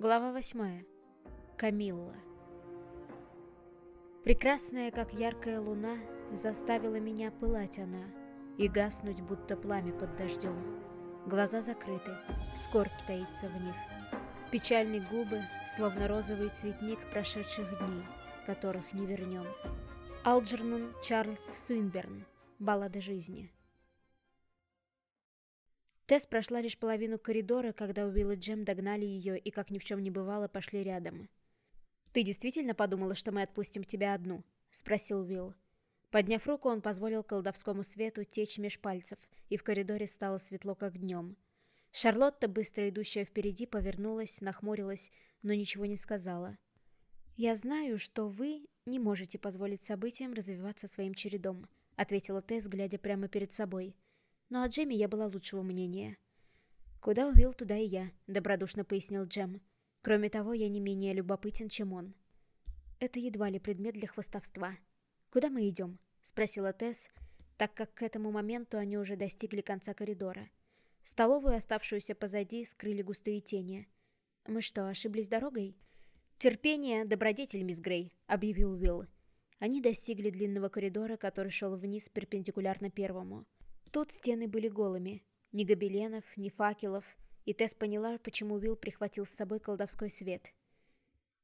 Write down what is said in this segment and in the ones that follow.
Глава восьмая. Камилла. Прекрасная, как яркая луна, заставила меня пылать она и гаснуть, будто пламя под дождем. Глаза закрыты, скорбь таится в них. Печальные губы, словно розовый цветник прошедших дней, которых не вернем. Алджернон Чарльз Суинберн. Баллада жизни. Тесс прошла лишь половину коридора, когда Уилл и Джем догнали ее и, как ни в чем не бывало, пошли рядом. «Ты действительно подумала, что мы отпустим тебя одну?» — спросил Уилл. Подняв руку, он позволил колдовскому свету течь меж пальцев, и в коридоре стало светло, как днем. Шарлотта, быстро идущая впереди, повернулась, нахмурилась, но ничего не сказала. «Я знаю, что вы не можете позволить событиям развиваться своим чередом», — ответила Тесс, глядя прямо перед собой. — но о Джеме я была лучшего мнения. «Куда увил, туда и я», — добродушно пояснил Джем. «Кроме того, я не менее любопытен, чем он». Это едва ли предмет для хвостовства. «Куда мы идем?» — спросила Тесс, так как к этому моменту они уже достигли конца коридора. Столовую, оставшуюся позади, скрыли густые тени. «Мы что, ошиблись дорогой?» «Терпение — добродетель, мисс Грей», — объявил Уилл. Они достигли длинного коридора, который шел вниз перпендикулярно первому. Тут стены были голыми. Ни гобеленов, ни факелов, и Тесс поняла, почему Уилл прихватил с собой колдовской свет.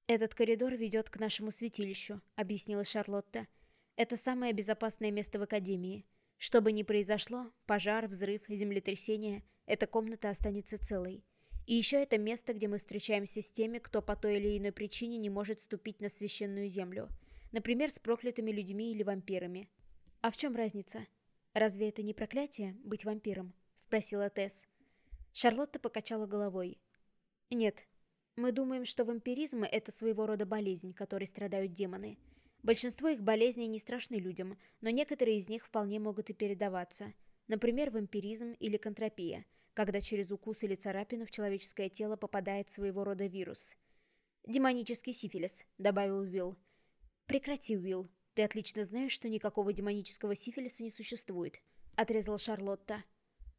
«Этот коридор ведет к нашему святилищу», — объяснила Шарлотта. «Это самое безопасное место в Академии. Что бы ни произошло, пожар, взрыв, землетрясение, эта комната останется целой. И еще это место, где мы встречаемся с теми, кто по той или иной причине не может ступить на священную землю. Например, с проклятыми людьми или вампирами. А в чем разница?» «Разве это не проклятие, быть вампиром?» — спросила Тесс. Шарлотта покачала головой. «Нет. Мы думаем, что вампиризм — это своего рода болезнь, которой страдают демоны. Большинство их болезней не страшны людям, но некоторые из них вполне могут и передаваться. Например, вампиризм или контропия, когда через укус или царапину в человеческое тело попадает своего рода вирус. «Демонический сифилис», — добавил Уилл. «Прекрати, Уилл. «Ты отлично знаешь, что никакого демонического сифилиса не существует», — отрезала Шарлотта.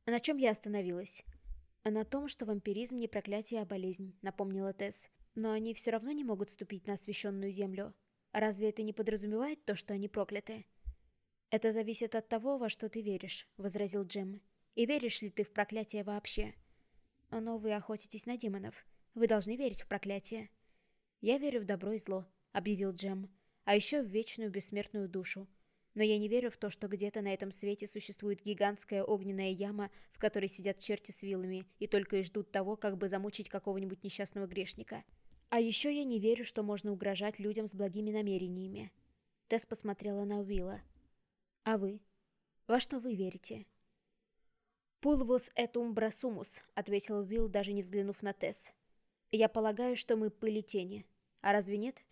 «А на чем я остановилась?» «А «На том, что вампиризм не проклятие, а болезнь», — напомнила Тесс. «Но они все равно не могут ступить на освященную землю. Разве это не подразумевает то, что они прокляты?» «Это зависит от того, во что ты веришь», — возразил Джем. «И веришь ли ты в проклятие вообще?» «Но вы охотитесь на демонов. Вы должны верить в проклятие». «Я верю в добро и зло», — объявил Джем а еще в вечную бессмертную душу. Но я не верю в то, что где-то на этом свете существует гигантская огненная яма, в которой сидят черти с вилами и только и ждут того, как бы замучить какого-нибудь несчастного грешника. А еще я не верю, что можно угрожать людям с благими намерениями. Тесс посмотрела на Уилла. А вы? Во что вы верите? «Пулвус umbra sumus», — ответил Уилл, даже не взглянув на Тесс. «Я полагаю, что мы пыли тени. А разве нет?»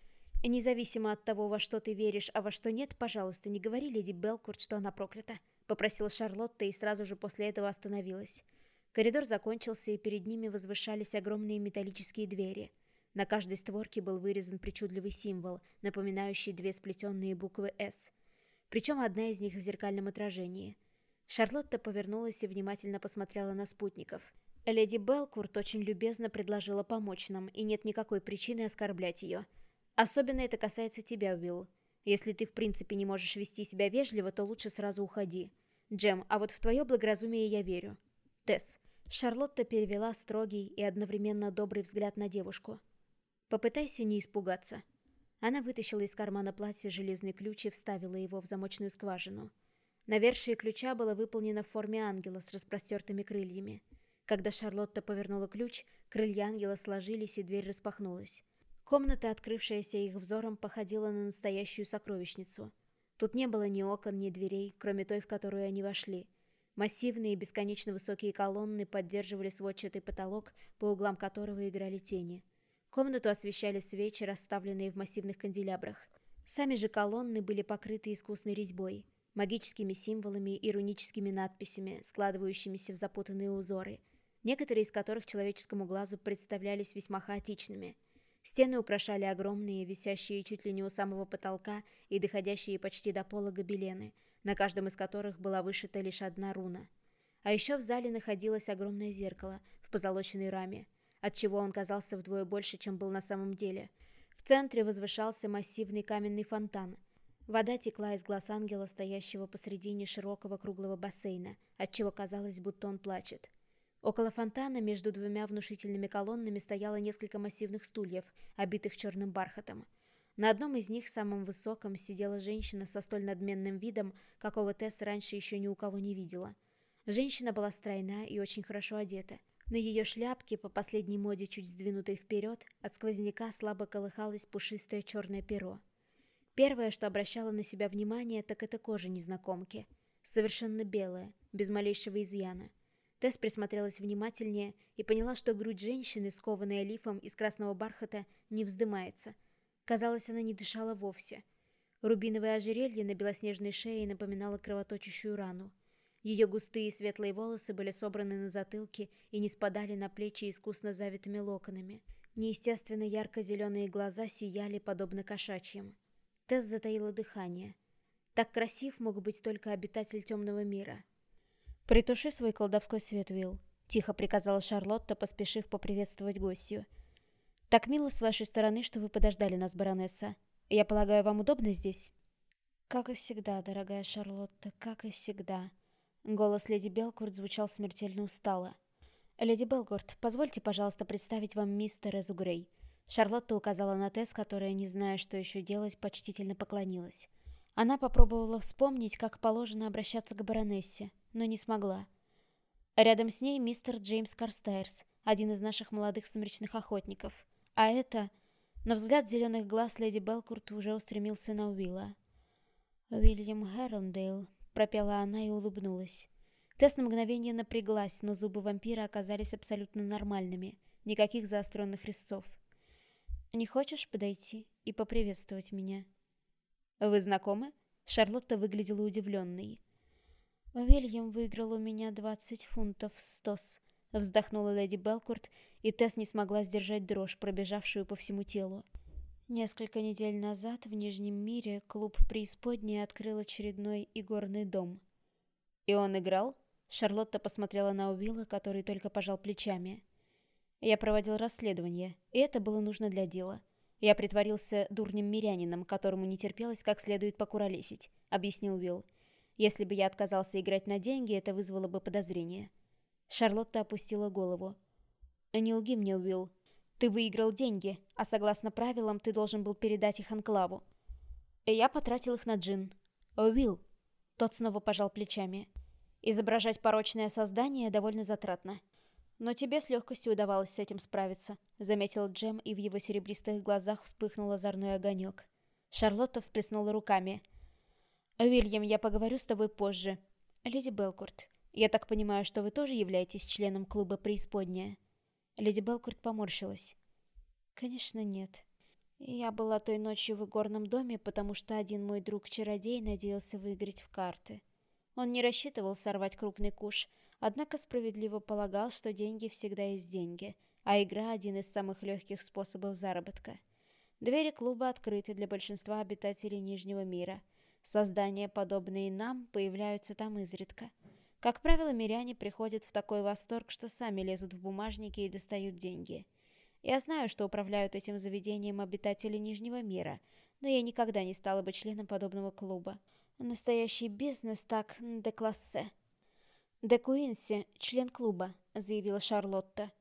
«Независимо от того, во что ты веришь, а во что нет, пожалуйста, не говори леди Белкурт, что она проклята», — попросила Шарлотта и сразу же после этого остановилась. Коридор закончился, и перед ними возвышались огромные металлические двери. На каждой створке был вырезан причудливый символ, напоминающий две сплетенные буквы «С». Причем одна из них в зеркальном отражении. Шарлотта повернулась и внимательно посмотрела на спутников. Леди Белкурт очень любезно предложила помочь нам, и нет никакой причины оскорблять ее — Особенно это касается тебя, Уилл. Если ты в принципе не можешь вести себя вежливо, то лучше сразу уходи. Джем, а вот в твое благоразумие я верю. Тесс. Шарлотта перевела строгий и одновременно добрый взгляд на девушку. Попытайся не испугаться. Она вытащила из кармана платья железный ключ и вставила его в замочную скважину. Навершие ключа было выполнено в форме ангела с распростертыми крыльями. Когда Шарлотта повернула ключ, крылья ангела сложились и дверь распахнулась. Комната, открывшаяся их взором, походила на настоящую сокровищницу. Тут не было ни окон, ни дверей, кроме той, в которую они вошли. Массивные и бесконечно высокие колонны поддерживали сводчатый потолок, по углам которого играли тени. Комнату освещали свечи, расставленные в массивных канделябрах. Сами же колонны были покрыты искусной резьбой, магическими символами и руническими надписями, складывающимися в запутанные узоры, некоторые из которых человеческому глазу представлялись весьма хаотичными – Стены украшали огромные, висящие чуть ли не у самого потолка и доходящие почти до пола гобелены, на каждом из которых была вышита лишь одна руна. А еще в зале находилось огромное зеркало в позолоченной раме, отчего он казался вдвое больше, чем был на самом деле. В центре возвышался массивный каменный фонтан. Вода текла из глаз ангела, стоящего посредине широкого круглого бассейна, отчего казалось, будто он плачет. Около фонтана между двумя внушительными колоннами стояло несколько массивных стульев, обитых черным бархатом. На одном из них, самом высоком, сидела женщина со столь надменным видом, какого Тесс раньше еще ни у кого не видела. Женщина была стройна и очень хорошо одета. На ее шляпке, по последней моде чуть сдвинутой вперед, от сквозняка слабо колыхалось пушистое черное перо. Первое, что обращало на себя внимание, так это кожа незнакомки. Совершенно белая, без малейшего изъяна. Тесс присмотрелась внимательнее и поняла, что грудь женщины, скованная лифом из красного бархата, не вздымается – Казалось, она не дышала вовсе. Рубиновое ожерелье на белоснежной шее напоминало кровоточащую рану. Ее густые светлые волосы были собраны на затылке и не спадали на плечи искусно завитыми локонами. Неестественно ярко-зеленые глаза сияли, подобно кошачьим. Тесс затаила дыхание. Так красив мог быть только обитатель темного мира. «Притуши свой колдовской свет, Уилл», — тихо приказала Шарлотта, поспешив поприветствовать гостью. «Так мило с вашей стороны, что вы подождали нас, баронесса. Я полагаю, вам удобно здесь?» «Как и всегда, дорогая Шарлотта, как и всегда». Голос леди Белкурт звучал смертельно устало. «Леди Белкурт, позвольте, пожалуйста, представить вам мистер Эзу Грей». Шарлотта указала на Тесс, которая, не зная, что еще делать, почтительно поклонилась. Она попробовала вспомнить, как положено обращаться к баронессе, но не смогла. Рядом с ней мистер Джеймс Карстайрс, один из наших молодых сумеречных охотников. А это... Но взгляд зеленых глаз леди Белкурт уже устремился на Уилла. «Уильям Хэрондейл», — пропела она и улыбнулась. Тесс на мгновение напряглась, но зубы вампира оказались абсолютно нормальными. Никаких заостренных резцов. «Не хочешь подойти и поприветствовать меня?» «Вы знакомы?» Шарлотта выглядела удивленной. «Уильям выиграл у меня двадцать фунтов стос», — вздохнула леди Белкурт и Тесс не смогла сдержать дрожь, пробежавшую по всему телу. Несколько недель назад в Нижнем мире клуб «Преисподняя» открыл очередной игорный дом. «И он играл?» Шарлотта посмотрела на Уилла, который только пожал плечами. «Я проводил расследование, и это было нужно для дела. Я притворился дурним мирянином, которому не терпелось как следует покуролесить», — объяснил Уилл. «Если бы я отказался играть на деньги, это вызвало бы подозрение». Шарлотта опустила голову. «Не лги мне, Уилл. Ты выиграл деньги, а согласно правилам ты должен был передать их Анклаву. И я потратил их на джин. Уилл!» Тот снова пожал плечами. «Изображать порочное создание довольно затратно. Но тебе с легкостью удавалось с этим справиться», заметил Джем, и в его серебристых глазах вспыхнул озорной огонек. Шарлотта всплеснула руками. «Уильям, я поговорю с тобой позже. Леди Белкурт, я так понимаю, что вы тоже являетесь членом клуба «Преисподняя»?» Леди Белкурт поморщилась. «Конечно, нет. Я была той ночью в игорном доме, потому что один мой друг-чародей надеялся выиграть в карты. Он не рассчитывал сорвать крупный куш, однако справедливо полагал, что деньги всегда есть деньги, а игра – один из самых легких способов заработка. Двери клуба открыты для большинства обитателей Нижнего мира. Создания, подобные нам, появляются там изредка – как правило, миряне приходят в такой восторг, что сами лезут в бумажники и достают деньги. Я знаю, что управляют этим заведением обитатели Нижнего мира, но я никогда не стала бы членом подобного клуба. Настоящий бизнес так де классе. «Де Куинси – член клуба», – заявила Шарлотта.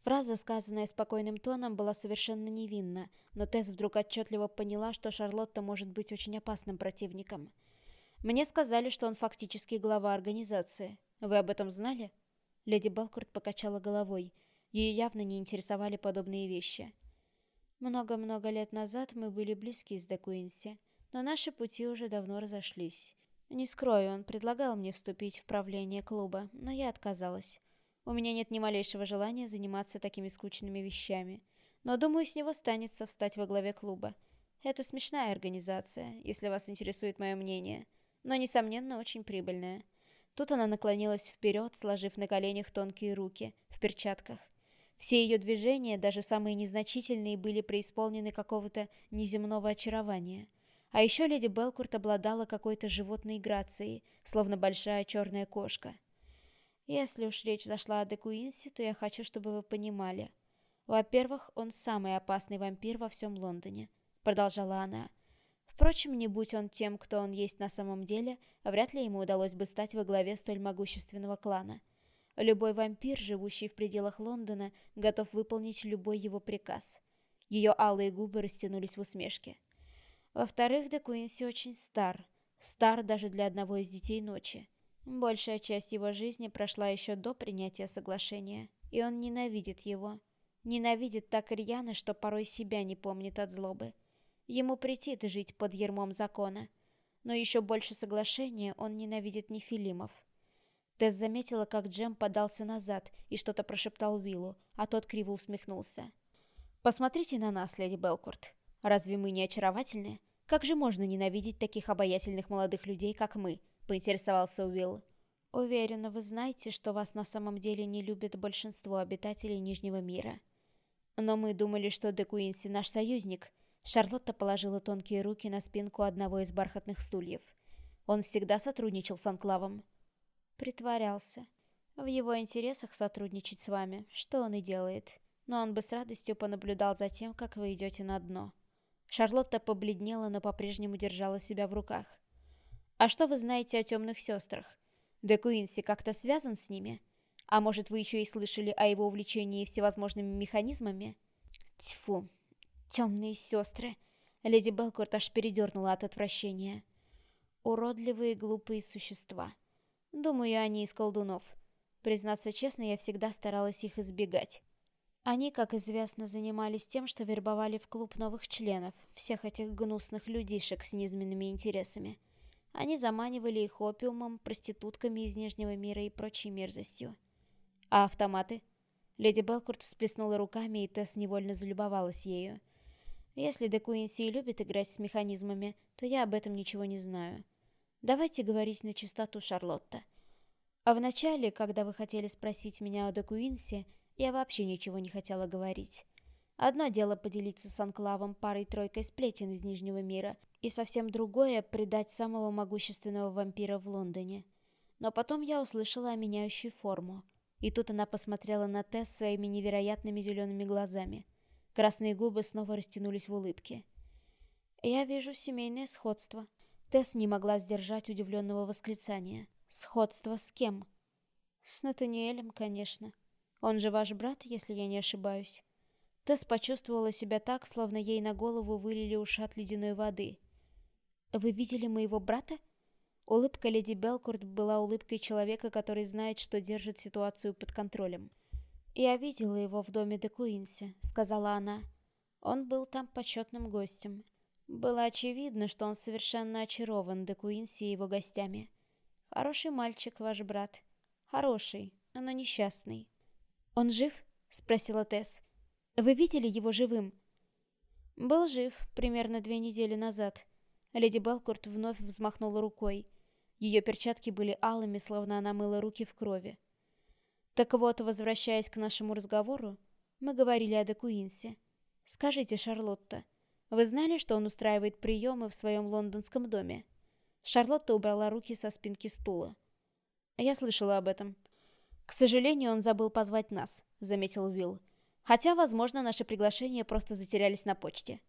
Фраза, сказанная спокойным тоном, была совершенно невинна, но Тесс вдруг отчетливо поняла, что Шарлотта может быть очень опасным противником – мне сказали, что он фактически глава организации. Вы об этом знали?» Леди Балкурт покачала головой. Ее явно не интересовали подобные вещи. «Много-много лет назад мы были близки с Де Куинси, но наши пути уже давно разошлись. Не скрою, он предлагал мне вступить в правление клуба, но я отказалась. У меня нет ни малейшего желания заниматься такими скучными вещами. Но, думаю, с него станется встать во главе клуба. Это смешная организация, если вас интересует мое мнение» но, несомненно, очень прибыльная. Тут она наклонилась вперед, сложив на коленях тонкие руки, в перчатках. Все ее движения, даже самые незначительные, были преисполнены какого-то неземного очарования. А еще леди Белкурт обладала какой-то животной грацией, словно большая черная кошка. Если уж речь зашла о Де Куинси, то я хочу, чтобы вы понимали. «Во-первых, он самый опасный вампир во всем Лондоне», — продолжала она. Впрочем, не будь он тем, кто он есть на самом деле, вряд ли ему удалось бы стать во главе столь могущественного клана. Любой вампир, живущий в пределах Лондона, готов выполнить любой его приказ. Ее алые губы растянулись в усмешке. Во-вторых, Де Куинси очень стар. Стар даже для одного из детей ночи. Большая часть его жизни прошла еще до принятия соглашения, и он ненавидит его. Ненавидит так рьяно, что порой себя не помнит от злобы. Ему претит жить под ермом закона. Но еще больше соглашения он ненавидит Нефилимов. Тесс заметила, как Джем подался назад и что-то прошептал Уиллу, а тот криво усмехнулся. «Посмотрите на нас, леди Белкурт. Разве мы не очаровательны? Как же можно ненавидеть таких обаятельных молодых людей, как мы?» — поинтересовался Уилл. «Уверена, вы знаете, что вас на самом деле не любит большинство обитателей Нижнего мира. Но мы думали, что Де Куинси наш союзник». Шарлотта положила тонкие руки на спинку одного из бархатных стульев. Он всегда сотрудничал с Анклавом. Притворялся. В его интересах сотрудничать с вами, что он и делает. Но он бы с радостью понаблюдал за тем, как вы идете на дно. Шарлотта побледнела, но по-прежнему держала себя в руках. «А что вы знаете о темных сестрах? Де Куинси как-то связан с ними? А может, вы еще и слышали о его увлечении всевозможными механизмами?» «Тьфу, темные сестры!» Леди Белкорт аж передернула от отвращения. «Уродливые глупые существа». Думаю, они из колдунов. Признаться честно, я всегда старалась их избегать. Они, как известно, занимались тем, что вербовали в клуб новых членов, всех этих гнусных людишек с низменными интересами. Они заманивали их опиумом, проститутками из Нижнего мира и прочей мерзостью. А автоматы? Леди Белкурт всплеснула руками, и Тесс невольно залюбовалась ею. Если Де Куинси любит играть с механизмами, то я об этом ничего не знаю. Давайте говорить на чистоту, Шарлотта. А вначале, когда вы хотели спросить меня о Декуинсе, я вообще ничего не хотела говорить. Одно дело поделиться с Анклавом парой-тройкой сплетен из Нижнего мира, и совсем другое — предать самого могущественного вампира в Лондоне. Но потом я услышала о меняющей форму. И тут она посмотрела на Тесс своими невероятными зелеными глазами. Красные губы снова растянулись в улыбке. «Я вижу семейное сходство», Тесс не могла сдержать удивленного восклицания. «Сходство с кем?» «С Натаниэлем, конечно. Он же ваш брат, если я не ошибаюсь». Тесс почувствовала себя так, словно ей на голову вылили ушат ледяной воды. «Вы видели моего брата?» Улыбка леди Белкурт была улыбкой человека, который знает, что держит ситуацию под контролем. «Я видела его в доме де Куинси», — сказала она. «Он был там почетным гостем. Было очевидно, что он совершенно очарован Де Куинси и его гостями. «Хороший мальчик, ваш брат. Хороший, но несчастный». «Он жив?» — спросила Тесс. «Вы видели его живым?» «Был жив примерно две недели назад». Леди Белкурт вновь взмахнула рукой. Ее перчатки были алыми, словно она мыла руки в крови. «Так вот, возвращаясь к нашему разговору, мы говорили о Де Куинсе. Скажите, Шарлотта, вы знали, что он устраивает приемы в своем лондонском доме?» Шарлотта убрала руки со спинки стула. «Я слышала об этом». «К сожалению, он забыл позвать нас», — заметил Уилл. «Хотя, возможно, наши приглашения просто затерялись на почте».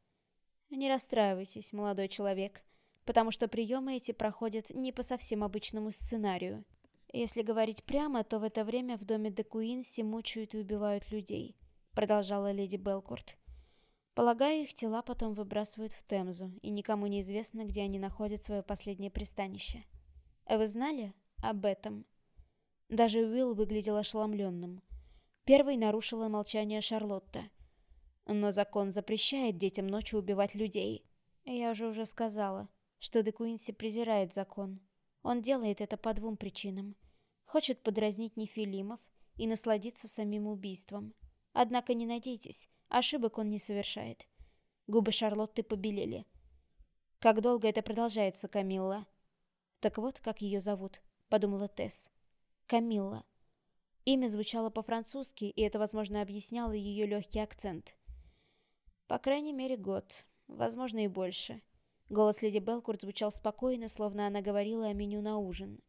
«Не расстраивайтесь, молодой человек, потому что приемы эти проходят не по совсем обычному сценарию. Если говорить прямо, то в это время в доме де Куинси мучают и убивают людей», — продолжала леди Белкурт. Полагаю, их тела потом выбрасывают в Темзу, и никому не известно, где они находят свое последнее пристанище. А вы знали об этом? Даже Уилл выглядел ошеломленным. Первой нарушила молчание Шарлотта. Но закон запрещает детям ночью убивать людей. Я же уже сказала, что Де Куинси презирает закон. Он делает это по двум причинам. Хочет подразнить Нефилимов и насладиться самим убийством. Однако не надейтесь, Ошибок он не совершает. Губы Шарлотты побелели. «Как долго это продолжается, Камилла?» «Так вот, как ее зовут», — подумала Тесс. «Камилла». Имя звучало по-французски, и это, возможно, объясняло ее легкий акцент. «По крайней мере, год. Возможно, и больше». Голос леди Белкурт звучал спокойно, словно она говорила о меню на ужин.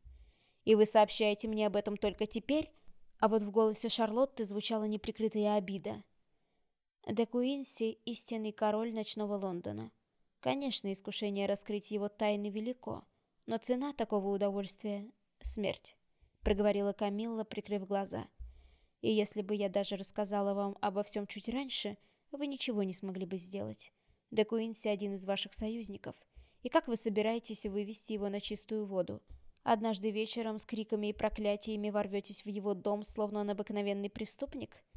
«И вы сообщаете мне об этом только теперь?» А вот в голосе Шарлотты звучала неприкрытая обида. Де Куинси – истинный король ночного Лондона. Конечно, искушение раскрыть его тайны велико, но цена такого удовольствия – смерть, проговорила Камилла, прикрыв глаза. И если бы я даже рассказала вам обо всем чуть раньше, вы ничего не смогли бы сделать. Де Куинси – один из ваших союзников. И как вы собираетесь вывести его на чистую воду? Однажды вечером с криками и проклятиями ворветесь в его дом, словно он обыкновенный преступник –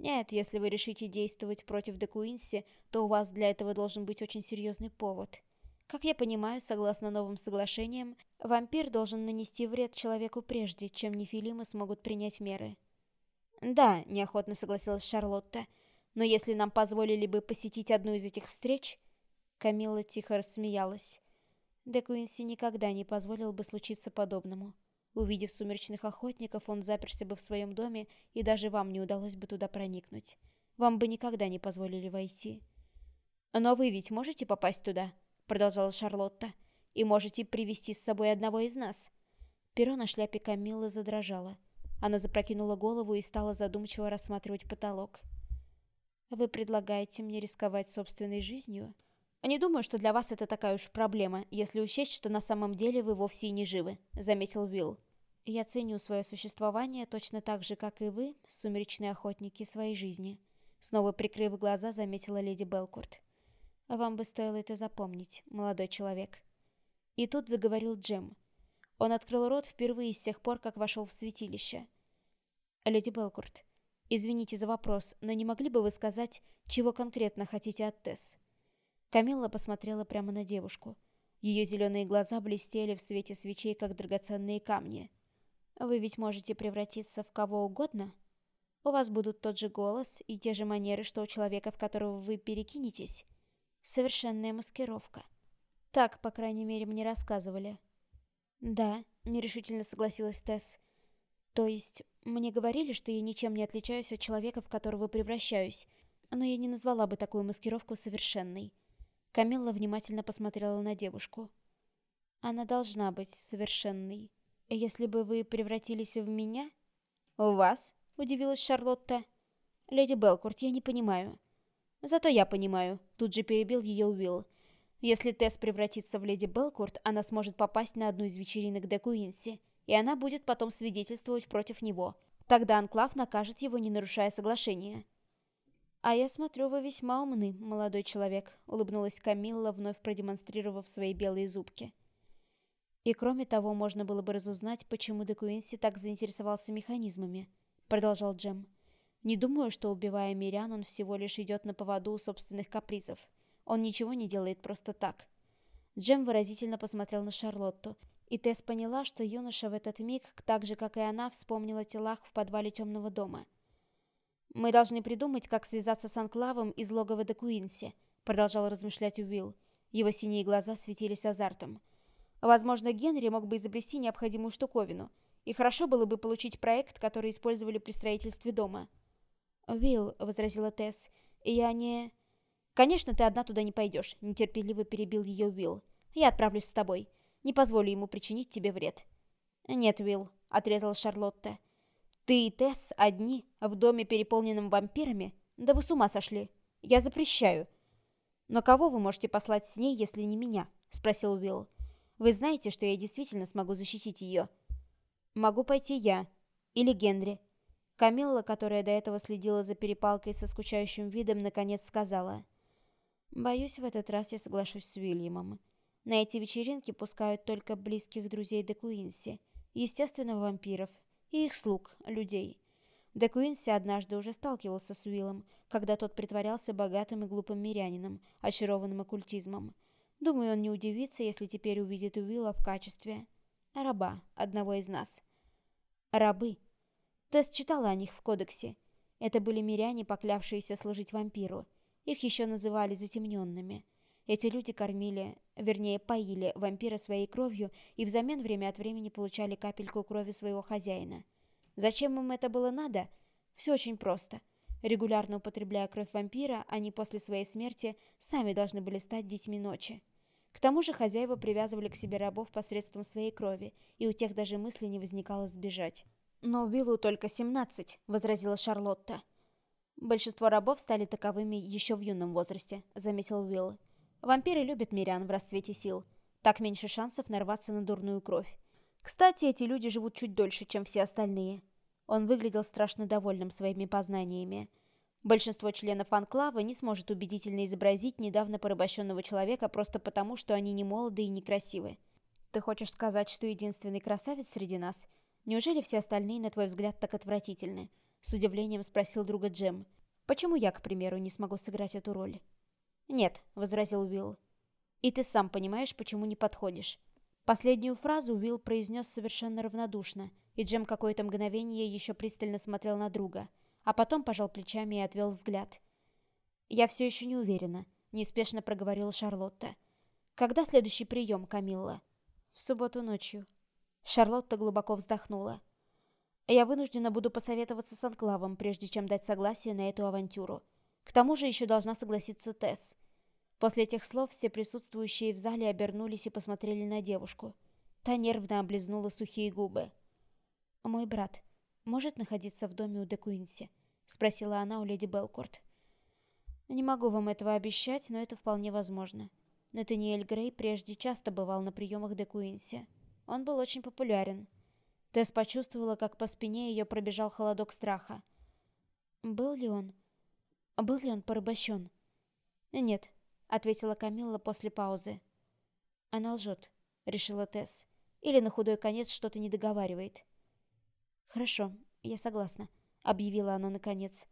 нет, если вы решите действовать против Декуинси, то у вас для этого должен быть очень серьезный повод. Как я понимаю, согласно новым соглашениям, вампир должен нанести вред человеку прежде, чем нефилимы смогут принять меры. Да, неохотно согласилась Шарлотта. Но если нам позволили бы посетить одну из этих встреч... Камилла тихо рассмеялась. Декуинси никогда не позволил бы случиться подобному. Увидев сумеречных охотников, он заперся бы в своем доме, и даже вам не удалось бы туда проникнуть. Вам бы никогда не позволили войти. «Но вы ведь можете попасть туда?» — продолжала Шарлотта. «И можете привести с собой одного из нас». Перо на шляпе Камиллы задрожало. Она запрокинула голову и стала задумчиво рассматривать потолок. «Вы предлагаете мне рисковать собственной жизнью?» «Не думаю, что для вас это такая уж проблема, если учесть, что на самом деле вы вовсе и не живы», — заметил Уилл. «Я ценю свое существование точно так же, как и вы, сумеречные охотники, своей жизни», — снова прикрыв глаза, заметила леди Белкурт. «Вам бы стоило это запомнить, молодой человек». И тут заговорил Джем. Он открыл рот впервые с тех пор, как вошел в святилище. «Леди Белкурт, извините за вопрос, но не могли бы вы сказать, чего конкретно хотите от Тесс?» Камилла посмотрела прямо на девушку. Ее зеленые глаза блестели в свете свечей, как драгоценные камни. «Вы ведь можете превратиться в кого угодно? У вас будут тот же голос и те же манеры, что у человека, в которого вы перекинетесь. Совершенная маскировка. Так, по крайней мере, мне рассказывали». «Да», — нерешительно согласилась Тесс. «То есть, мне говорили, что я ничем не отличаюсь от человека, в которого превращаюсь, но я не назвала бы такую маскировку совершенной». Камилла внимательно посмотрела на девушку. «Она должна быть совершенной. Если бы вы превратились в меня...» «В вас?» — удивилась Шарлотта. «Леди Белкурт, я не понимаю». «Зато я понимаю», — тут же перебил ее Уилл. «Если Тесс превратится в леди Белкурт, она сможет попасть на одну из вечеринок Де Куинси, и она будет потом свидетельствовать против него. Тогда Анклав накажет его, не нарушая соглашения». «А я смотрю, вы весьма умны, молодой человек», — улыбнулась Камилла, вновь продемонстрировав свои белые зубки. «И кроме того, можно было бы разузнать, почему Де Куинси так заинтересовался механизмами», — продолжал Джем. «Не думаю, что, убивая мирян, он всего лишь идет на поводу у собственных капризов. Он ничего не делает просто так». Джем выразительно посмотрел на Шарлотту, и Тесс поняла, что юноша в этот миг, так же, как и она, вспомнил о телах в подвале темного дома — «Мы должны придумать, как связаться с Анклавом из логова де Куинси», продолжал размышлять Уилл. Его синие глаза светились азартом. «Возможно, Генри мог бы изобрести необходимую штуковину, и хорошо было бы получить проект, который использовали при строительстве дома». «Уилл», — возразила Тесс, — «я не...» «Конечно, ты одна туда не пойдешь», — нетерпеливо перебил ее Уилл. «Я отправлюсь с тобой. Не позволю ему причинить тебе вред». «Нет, Уилл», — отрезал Шарлотта. Ты и Тесс одни в доме, переполненном вампирами? Да вы с ума сошли. Я запрещаю. Но кого вы можете послать с ней, если не меня? Спросил Уилл. Вы знаете, что я действительно смогу защитить ее. Могу пойти я. Или Генри. Камилла, которая до этого следила за перепалкой со скучающим видом, наконец сказала. «Боюсь, в этот раз я соглашусь с Уильямом. На эти вечеринки пускают только близких друзей де Куинси, естественно, вампиров, и их слуг, людей. Де Куинси однажды уже сталкивался с Уиллом, когда тот притворялся богатым и глупым мирянином, очарованным оккультизмом. Думаю, он не удивится, если теперь увидит Уилла в качестве раба, одного из нас. Рабы. Тесс читала о них в кодексе. Это были миряне, поклявшиеся служить вампиру. Их еще называли затемненными. Эти люди кормили, вернее, поили вампира своей кровью и взамен время от времени получали капельку крови своего хозяина. Зачем им это было надо? Все очень просто. Регулярно употребляя кровь вампира, они после своей смерти сами должны были стать детьми ночи. К тому же хозяева привязывали к себе рабов посредством своей крови, и у тех даже мысли не возникало сбежать. «Но Уиллу только семнадцать», — возразила Шарлотта. «Большинство рабов стали таковыми еще в юном возрасте», — заметил Уилл. «Вампиры любят мирян в расцвете сил. Так меньше шансов нарваться на дурную кровь. Кстати, эти люди живут чуть дольше, чем все остальные». Он выглядел страшно довольным своими познаниями. Большинство членов анклава не сможет убедительно изобразить недавно порабощенного человека просто потому, что они не молоды и некрасивы. Ты хочешь сказать, что единственный красавец среди нас? Неужели все остальные, на твой взгляд, так отвратительны? С удивлением спросил друга Джем. Почему я, к примеру, не смогу сыграть эту роль? Нет, возразил Уилл. И ты сам понимаешь, почему не подходишь. Последнюю фразу Уилл произнес совершенно равнодушно, и Джем какое-то мгновение еще пристально смотрел на друга – а потом пожал плечами и отвел взгляд. «Я все еще не уверена», — неспешно проговорила Шарлотта. «Когда следующий прием, Камилла?» «В субботу ночью». Шарлотта глубоко вздохнула. «Я вынуждена буду посоветоваться с Анклавом, прежде чем дать согласие на эту авантюру. К тому же еще должна согласиться Тесс». После этих слов все присутствующие в зале обернулись и посмотрели на девушку. Та нервно облизнула сухие губы. «Мой брат», может находиться в доме у де Куинси?» — спросила она у леди Белкорт. «Не могу вам этого обещать, но это вполне возможно. Натаниэль Грей прежде часто бывал на приемах де Куинси. Он был очень популярен». Тесс почувствовала, как по спине ее пробежал холодок страха. «Был ли он? Был ли он порабощен?» «Нет», — ответила Камилла после паузы. «Она лжет», — решила Тесс. «Или на худой конец что-то не договаривает. «Хорошо, я согласна», — объявила она наконец.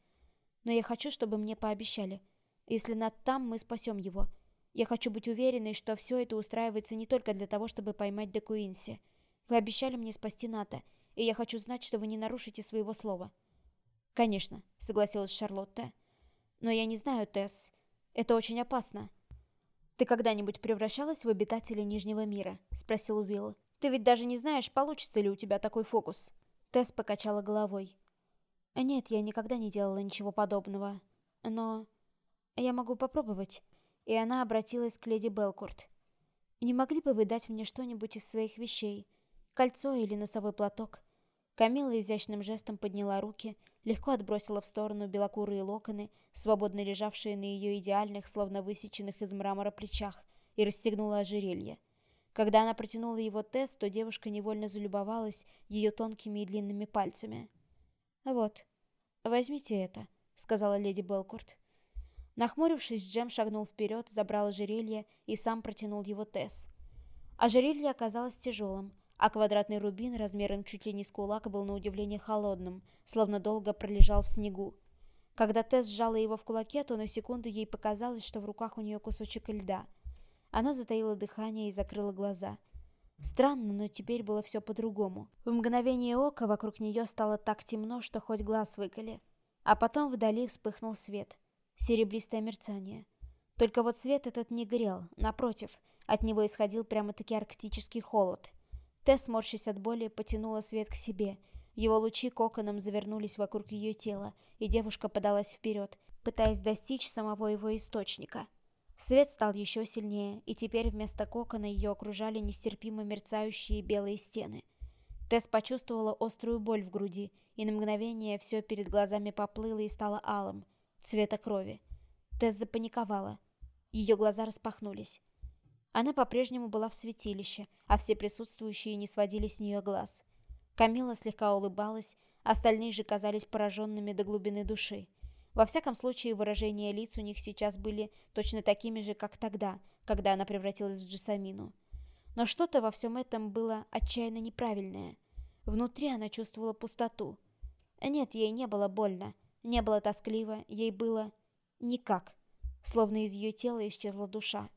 «Но я хочу, чтобы мне пообещали. Если над там, мы спасем его. Я хочу быть уверенной, что все это устраивается не только для того, чтобы поймать Де Куинси. Вы обещали мне спасти Ната, и я хочу знать, что вы не нарушите своего слова». «Конечно», — согласилась Шарлотта. «Но я не знаю, Тесс. Это очень опасно». «Ты когда-нибудь превращалась в обитателя Нижнего мира?» — спросил Уилл. «Ты ведь даже не знаешь, получится ли у тебя такой фокус». Тесс покачала головой. «Нет, я никогда не делала ничего подобного. Но я могу попробовать». И она обратилась к леди Белкурт. «Не могли бы вы дать мне что-нибудь из своих вещей? Кольцо или носовой платок?» Камила изящным жестом подняла руки, легко отбросила в сторону белокурые локоны, свободно лежавшие на ее идеальных, словно высеченных из мрамора плечах, и расстегнула ожерелье. Когда она протянула его тест, то девушка невольно залюбовалась ее тонкими и длинными пальцами. «Вот, возьмите это», — сказала леди Белкурт. Нахмурившись, Джем шагнул вперед, забрал ожерелье и сам протянул его Тесс. Ожерелье оказалось тяжелым, а квадратный рубин размером чуть ли не с кулак был на удивление холодным, словно долго пролежал в снегу. Когда Тесс сжала его в кулаке, то на секунду ей показалось, что в руках у нее кусочек льда — она затаила дыхание и закрыла глаза. Странно, но теперь было все по-другому. В мгновение ока вокруг нее стало так темно, что хоть глаз выколи. А потом вдали вспыхнул свет. Серебристое мерцание. Только вот свет этот не грел, напротив, от него исходил прямо-таки арктический холод. Тесс, морщась от боли, потянула свет к себе. Его лучи коконом завернулись вокруг ее тела, и девушка подалась вперед, пытаясь достичь самого его источника — Свет стал еще сильнее, и теперь вместо кокона ее окружали нестерпимо мерцающие белые стены. Тесс почувствовала острую боль в груди, и на мгновение все перед глазами поплыло и стало алым, цвета крови. Тесс запаниковала. Ее глаза распахнулись. Она по-прежнему была в святилище, а все присутствующие не сводили с нее глаз. Камила слегка улыбалась, остальные же казались пораженными до глубины души. Во всяком случае, выражения лиц у них сейчас были точно такими же, как тогда, когда она превратилась в Джессамину. Но что-то во всем этом было отчаянно неправильное. Внутри она чувствовала пустоту. Нет, ей не было больно, не было тоскливо, ей было... никак. Словно из ее тела исчезла душа.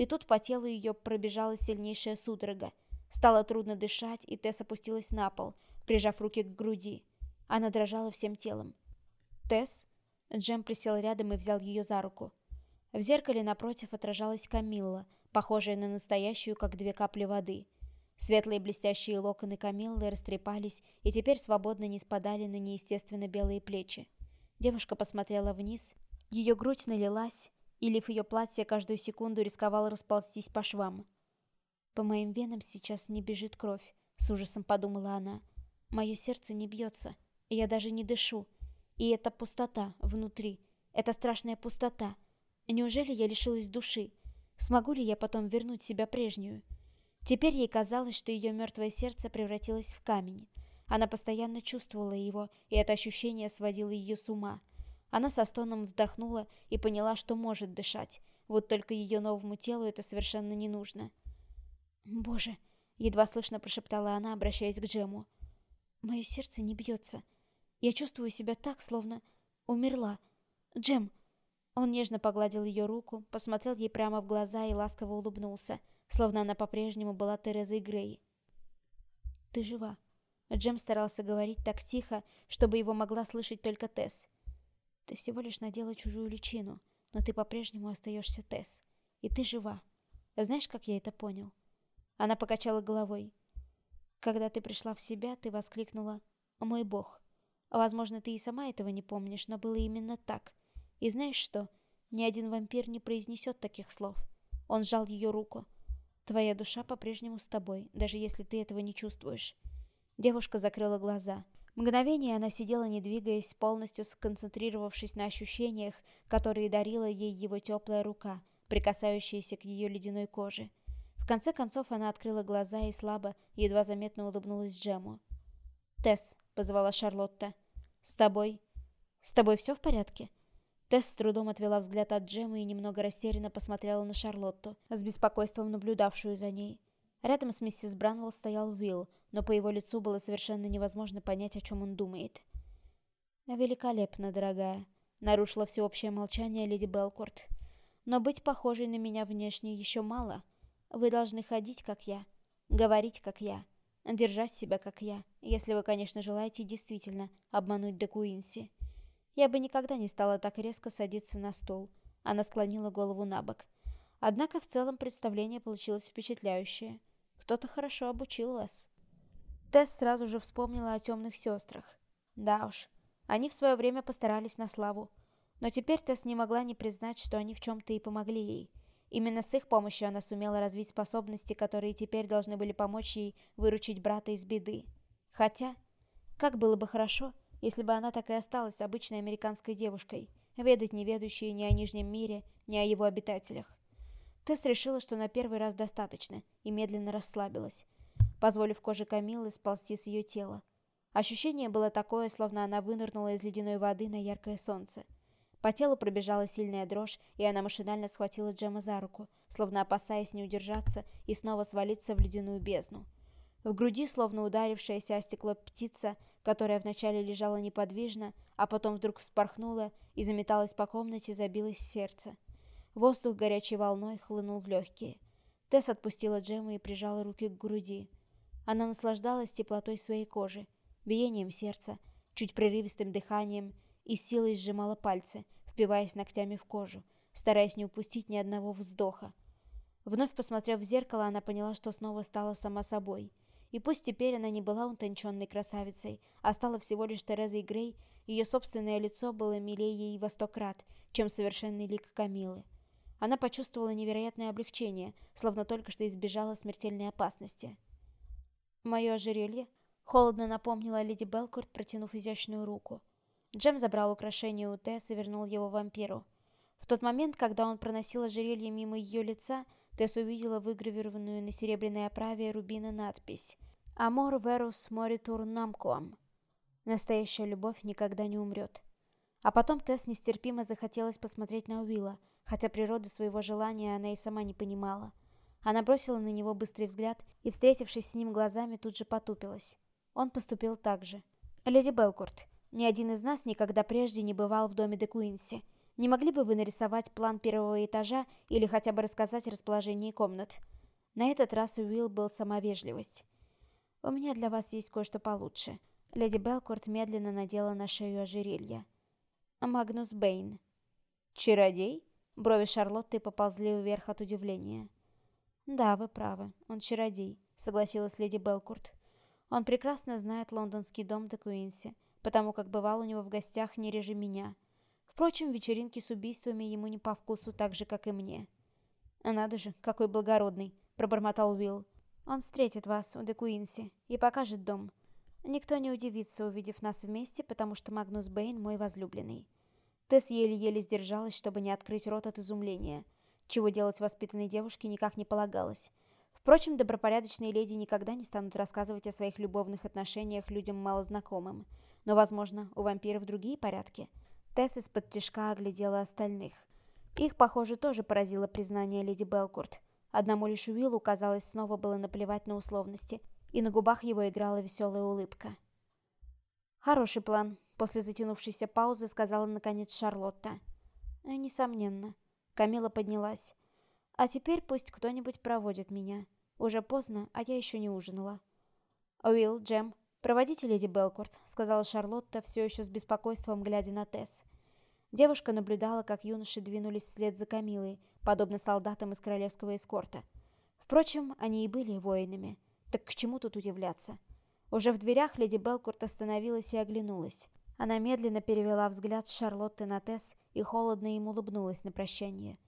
И тут по телу ее пробежала сильнейшая судорога. Стало трудно дышать, и Тесс опустилась на пол, прижав руки к груди. Она дрожала всем телом. «Тесс?» Джем присел рядом и взял ее за руку. В зеркале напротив отражалась Камилла, похожая на настоящую, как две капли воды. Светлые блестящие локоны Камиллы растрепались и теперь свободно не спадали на неестественно белые плечи. Девушка посмотрела вниз. Ее грудь налилась, и лиф ее платья каждую секунду рисковал расползтись по швам. «По моим венам сейчас не бежит кровь», — с ужасом подумала она. «Мое сердце не бьется, я даже не дышу, И эта пустота внутри, эта страшная пустота. Неужели я лишилась души? Смогу ли я потом вернуть себя прежнюю? Теперь ей казалось, что ее мертвое сердце превратилось в камень. Она постоянно чувствовала его, и это ощущение сводило ее с ума. Она со стоном вздохнула и поняла, что может дышать. Вот только ее новому телу это совершенно не нужно. «Боже!» — едва слышно прошептала она, обращаясь к Джему. «Мое сердце не бьется. Я чувствую себя так, словно умерла. Джем!» Он нежно погладил ее руку, посмотрел ей прямо в глаза и ласково улыбнулся, словно она по-прежнему была Терезой Грей. «Ты жива!» Джем старался говорить так тихо, чтобы его могла слышать только Тесс. «Ты всего лишь надела чужую личину, но ты по-прежнему остаешься Тесс. И ты жива. Знаешь, как я это понял?» Она покачала головой. «Когда ты пришла в себя, ты воскликнула «Мой бог». Возможно, ты и сама этого не помнишь, но было именно так. И знаешь что? Ни один вампир не произнесет таких слов». Он сжал ее руку. «Твоя душа по-прежнему с тобой, даже если ты этого не чувствуешь». Девушка закрыла глаза. Мгновение она сидела, не двигаясь, полностью сконцентрировавшись на ощущениях, которые дарила ей его теплая рука, прикасающаяся к ее ледяной коже. В конце концов она открыла глаза и слабо, едва заметно улыбнулась Джему. «Тесс», — позвала Шарлотта, — «с тобой... с тобой все в порядке?» Тесс с трудом отвела взгляд от Джемы и немного растерянно посмотрела на Шарлотту, с беспокойством наблюдавшую за ней. Рядом с миссис Бранвелл стоял Уилл, но по его лицу было совершенно невозможно понять, о чем он думает. «Великолепно, дорогая», — нарушила всеобщее молчание леди Белкорт. «Но быть похожей на меня внешне еще мало. Вы должны ходить, как я, говорить, как я, держать себя, как я, если вы, конечно, желаете действительно обмануть Де Куинси. Я бы никогда не стала так резко садиться на стул». Она склонила голову на бок. Однако в целом представление получилось впечатляющее. Кто-то хорошо обучил вас. Тесс сразу же вспомнила о темных сестрах. Да уж, они в свое время постарались на славу. Но теперь Тесс не могла не признать, что они в чем-то и помогли ей. Именно с их помощью она сумела развить способности, которые теперь должны были помочь ей выручить брата из беды. Хотя, как было бы хорошо, если бы она так и осталась обычной американской девушкой, ведать не ведущей ни о Нижнем мире, ни о его обитателях. Тесс решила, что на первый раз достаточно, и медленно расслабилась позволив коже Камилы сползти с ее тела. Ощущение было такое, словно она вынырнула из ледяной воды на яркое солнце. По телу пробежала сильная дрожь, и она машинально схватила Джема за руку, словно опасаясь не удержаться и снова свалиться в ледяную бездну. В груди, словно ударившаяся о стекло птица, которая вначале лежала неподвижно, а потом вдруг вспорхнула и заметалась по комнате, забилось сердце. Воздух горячей волной хлынул в легкие. Тесс отпустила Джема и прижала руки к груди. Она наслаждалась теплотой своей кожи, биением сердца, чуть прерывистым дыханием и силой сжимала пальцы, впиваясь ногтями в кожу, стараясь не упустить ни одного вздоха. Вновь посмотрев в зеркало, она поняла, что снова стала сама собой. И пусть теперь она не была утонченной красавицей, а стала всего лишь Терезой Грей, ее собственное лицо было милее ей во сто крат, чем совершенный лик Камилы. Она почувствовала невероятное облегчение, словно только что избежала смертельной опасности. «Мое ожерелье?» — холодно напомнила леди Белкурт, протянув изящную руку. Джем забрал украшение у Тесс и вернул его вампиру. В тот момент, когда он проносил ожерелье мимо ее лица, Тесс увидела выгравированную на серебряной оправе рубина надпись «Амор верус моритур намкуам». Настоящая любовь никогда не умрет. А потом Тесс нестерпимо захотелось посмотреть на Уилла, хотя природы своего желания она и сама не понимала. Она бросила на него быстрый взгляд и, встретившись с ним глазами, тут же потупилась. Он поступил так же. «Леди Белкурт, ни один из нас никогда прежде не бывал в доме де Куинси. Не могли бы вы нарисовать план первого этажа или хотя бы рассказать расположение комнат?» На этот раз Уилл был сама вежливость. «У меня для вас есть кое-что получше». Леди Белкурт медленно надела на шею ожерелье. «Магнус Бэйн». «Чародей?» Брови Шарлотты поползли вверх от удивления. «Да, вы правы. Он чародей», — согласилась леди Белкурт. «Он прекрасно знает лондонский дом де Куинси, потому как бывал у него в гостях не реже меня. Впрочем, вечеринки с убийствами ему не по вкусу так же, как и мне». «Надо же, какой благородный», — пробормотал Уилл. «Он встретит вас у де Куинси и покажет дом. Никто не удивится, увидев нас вместе, потому что Магнус Бэйн мой возлюбленный. Тесс еле-еле сдержалась, чтобы не открыть рот от изумления, чего делать воспитанной девушке никак не полагалось. Впрочем, добропорядочные леди никогда не станут рассказывать о своих любовных отношениях людям малознакомым. Но, возможно, у вампиров другие порядки. Тесс из-под тяжка оглядела остальных. Их, похоже, тоже поразило признание леди Белкурт. Одному лишь Уиллу, казалось, снова было наплевать на условности, и на губах его играла веселая улыбка. «Хороший план», — после затянувшейся паузы сказала наконец Шарлотта. «Э, «Несомненно». Камила поднялась. А теперь пусть кто-нибудь проводит меня. Уже поздно, а я еще не ужинала. «Уилл, Джем, проводите леди Белкорт», — сказала Шарлотта, все еще с беспокойством глядя на Тесс. Девушка наблюдала, как юноши двинулись вслед за Камилой, подобно солдатам из королевского эскорта. Впрочем, они и были воинами. Так к чему тут удивляться? Уже в дверях леди Белкорт остановилась и оглянулась. Она медленно перевела взгляд с Шарлотты на Тесс и холодно им улыбнулась на прощание.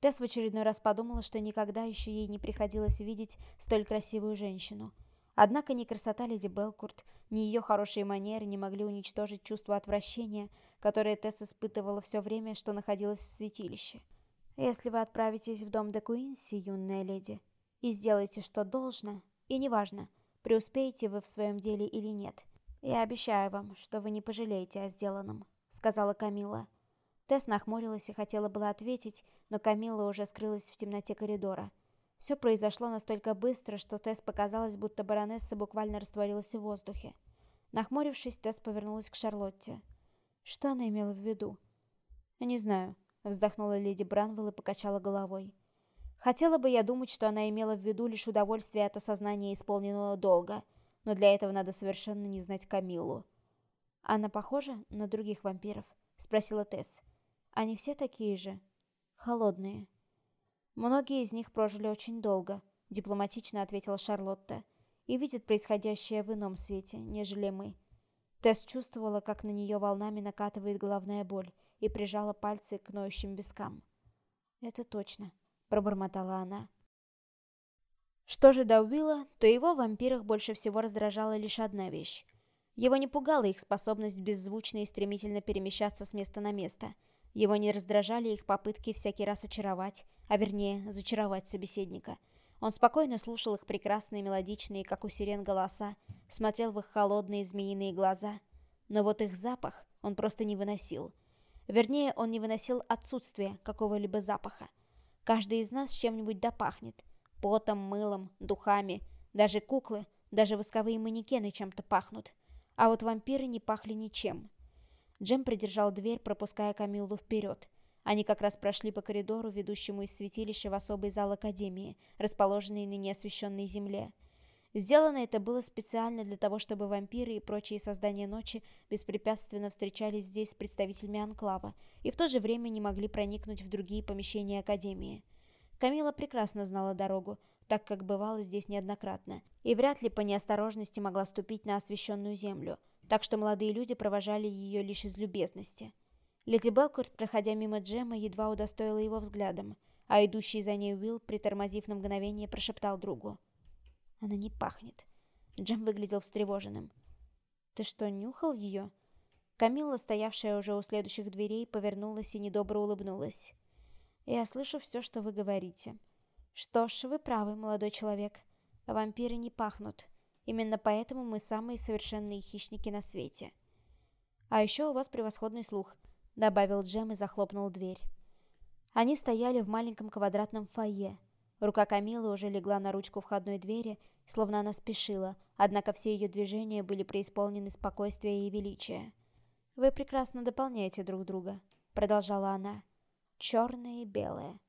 Тесс в очередной раз подумала, что никогда еще ей не приходилось видеть столь красивую женщину. Однако ни красота леди Белкурт, ни ее хорошие манеры не могли уничтожить чувство отвращения, которое Тесс испытывала все время, что находилась в святилище. «Если вы отправитесь в дом де Куинси, юная леди, и сделаете, что должно, и неважно, преуспеете вы в своем деле или нет, я обещаю вам, что вы не пожалеете о сделанном», — сказала Камила. Тесс нахмурилась и хотела было ответить, но Камилла уже скрылась в темноте коридора. Все произошло настолько быстро, что Тесс показалось, будто баронесса буквально растворилась в воздухе. Нахмурившись, Тесс повернулась к Шарлотте. Что она имела в виду? «Не знаю», — вздохнула леди Бранвелл и покачала головой. «Хотела бы я думать, что она имела в виду лишь удовольствие от осознания исполненного долга, но для этого надо совершенно не знать Камиллу». «Она похожа на других вампиров?» — спросила Тесс. Они все такие же. Холодные. Многие из них прожили очень долго, дипломатично ответила Шарлотта, и видят происходящее в ином свете, нежели мы. Тесс чувствовала, как на нее волнами накатывает головная боль, и прижала пальцы к ноющим вискам. «Это точно», — пробормотала она. Что же до Уилла, то его в вампирах больше всего раздражала лишь одна вещь. Его не пугала их способность беззвучно и стремительно перемещаться с места на место — его не раздражали их попытки всякий раз очаровать, а вернее, зачаровать собеседника. Он спокойно слушал их прекрасные мелодичные, как у сирен, голоса, смотрел в их холодные змеиные глаза. Но вот их запах он просто не выносил. Вернее, он не выносил отсутствие какого-либо запаха. Каждый из нас чем-нибудь допахнет. Потом, мылом, духами. Даже куклы, даже восковые манекены чем-то пахнут. А вот вампиры не пахли ничем. Джем придержал дверь, пропуская Камиллу вперед. Они как раз прошли по коридору, ведущему из святилища в особый зал Академии, расположенный на неосвещенной земле. Сделано это было специально для того, чтобы вампиры и прочие создания ночи беспрепятственно встречались здесь с представителями Анклава и в то же время не могли проникнуть в другие помещения Академии. Камила прекрасно знала дорогу, так как бывала здесь неоднократно, и вряд ли по неосторожности могла ступить на освещенную землю – так что молодые люди провожали ее лишь из любезности. Леди Белкурт, проходя мимо Джема, едва удостоила его взглядом, а идущий за ней Уилл, притормозив на мгновение, прошептал другу. «Она не пахнет». Джем выглядел встревоженным. «Ты что, нюхал ее?» Камилла, стоявшая уже у следующих дверей, повернулась и недобро улыбнулась. «Я слышу все, что вы говорите. Что ж, вы правы, молодой человек. Вампиры не пахнут. Именно поэтому мы самые совершенные хищники на свете. А еще у вас превосходный слух, добавил Джем и захлопнул дверь. Они стояли в маленьком квадратном фойе. Рука Камилы уже легла на ручку входной двери, словно она спешила, однако все ее движения были преисполнены спокойствия и величия. «Вы прекрасно дополняете друг друга», — продолжала она. «Черное и белое.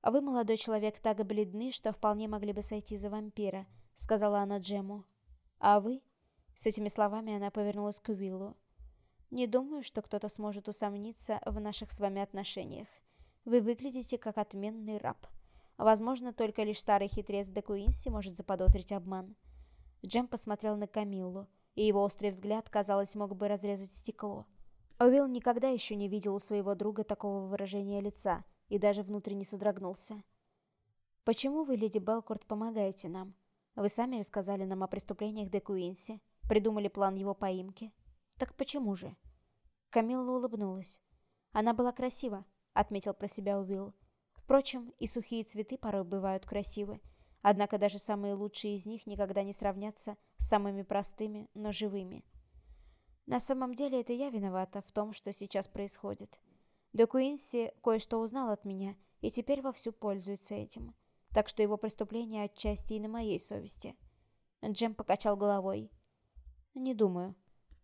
А вы, молодой человек, так бледны, что вполне могли бы сойти за вампира», — сказала она Джему. А вы?» С этими словами она повернулась к Уиллу. «Не думаю, что кто-то сможет усомниться в наших с вами отношениях. Вы выглядите как отменный раб. Возможно, только лишь старый хитрец де Куинси может заподозрить обман». Джем посмотрел на Камиллу, и его острый взгляд, казалось, мог бы разрезать стекло. Уилл никогда еще не видел у своего друга такого выражения лица и даже внутренне содрогнулся. «Почему вы, леди Белкорт, помогаете нам?» Вы сами рассказали нам о преступлениях де Куинси, Придумали план его поимки. Так почему же? Камилла улыбнулась. Она была красива, отметил про себя Уилл. Впрочем, и сухие цветы порой бывают красивы. Однако даже самые лучшие из них никогда не сравнятся с самыми простыми, но живыми. На самом деле это я виновата в том, что сейчас происходит. Де Куинси кое-что узнал от меня и теперь вовсю пользуется этим. Так что его преступление отчасти и на моей совести. Джем покачал головой. «Не думаю.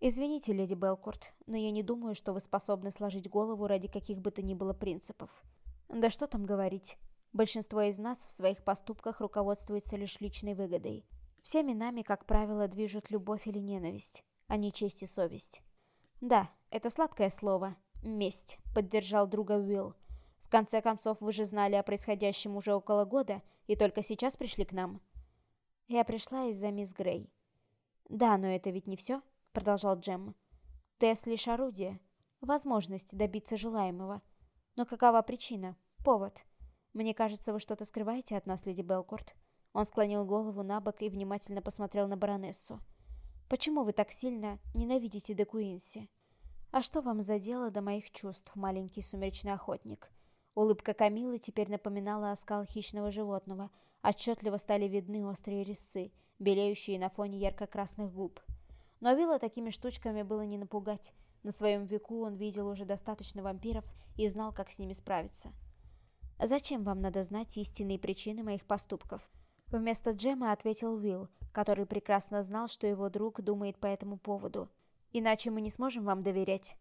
Извините, леди Белкурт, но я не думаю, что вы способны сложить голову ради каких бы то ни было принципов. Да что там говорить. Большинство из нас в своих поступках руководствуется лишь личной выгодой. Всеми нами, как правило, движут любовь или ненависть, а не честь и совесть. Да, это сладкое слово. Месть, поддержал друга Уилл. В конце концов, вы же знали о происходящем уже около года и только сейчас пришли к нам. Я пришла из-за мисс Грей. Да, но это ведь не все, продолжал Джем. Тесс лишь орудие, возможность добиться желаемого. Но какова причина? Повод? Мне кажется, вы что-то скрываете от нас, леди Белкорт. Он склонил голову на бок и внимательно посмотрел на баронессу. «Почему вы так сильно ненавидите де Куинси?» «А что вам за дело до моих чувств, маленький сумеречный охотник?» Улыбка Камилы теперь напоминала оскал хищного животного. Отчетливо стали видны острые резцы, белеющие на фоне ярко-красных губ. Но Вилла такими штучками было не напугать. На своем веку он видел уже достаточно вампиров и знал, как с ними справиться. «Зачем вам надо знать истинные причины моих поступков?» Вместо Джема ответил Уилл, который прекрасно знал, что его друг думает по этому поводу. «Иначе мы не сможем вам доверять.